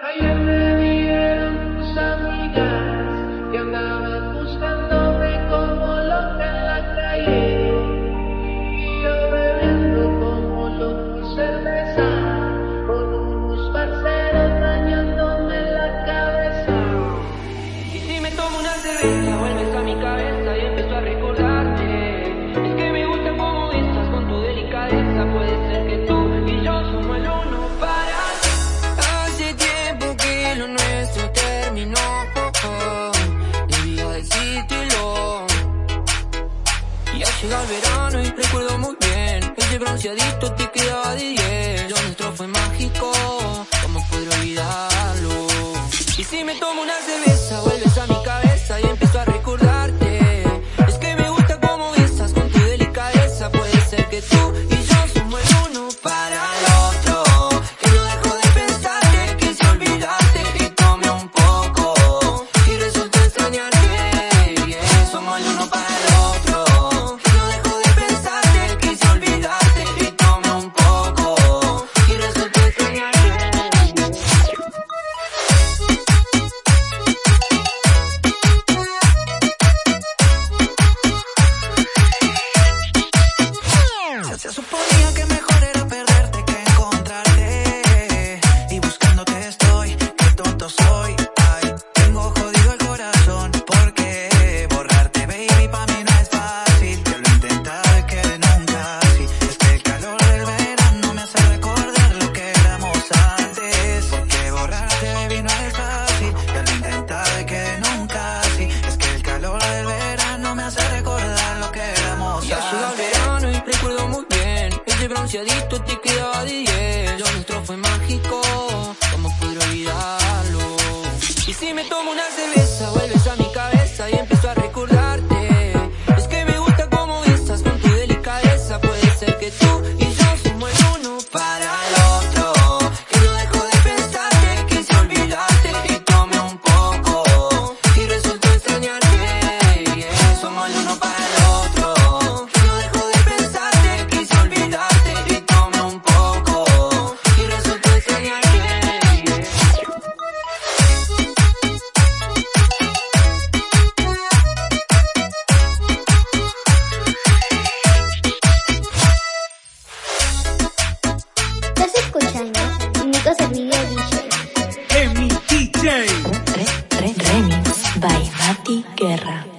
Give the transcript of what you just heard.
Hayır. Llega el verano y recuerdo muy bien que ese bronceadito te quedaba de 10. Yo nuestro fue mágico, ¿cómo podré olvidarlo? Y si me tomo una cerveza, vuelves a mi cabeza y empiezo a Ansiadito etiquetado yeah. Lo nuestro fue mágico, ¿cómo podré olvidarlo? Y si me tomo una cerveza, vuelve tierra.